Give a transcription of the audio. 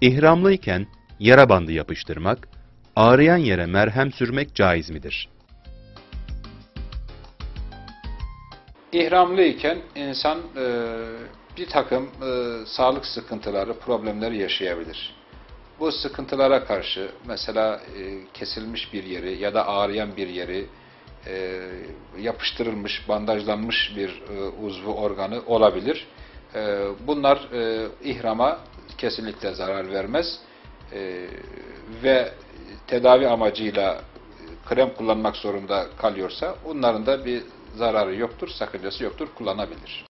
İhramlıyken yara bandı yapıştırmak, ağrıyan yere merhem sürmek caiz midir? İhramlıyken insan e, bir takım e, sağlık sıkıntıları, problemleri yaşayabilir. Bu sıkıntılara karşı mesela e, kesilmiş bir yeri ya da ağrıyan bir yeri e, yapıştırılmış, bandajlanmış bir e, uzvu organı olabilir. E, bunlar e, ihrama kesinlikle zarar vermez E, ve tedavi amacıyla krem kullanmak zorunda kalıyorsa onların da bir zararı yoktur, sakıncası yoktur, kullanabilir.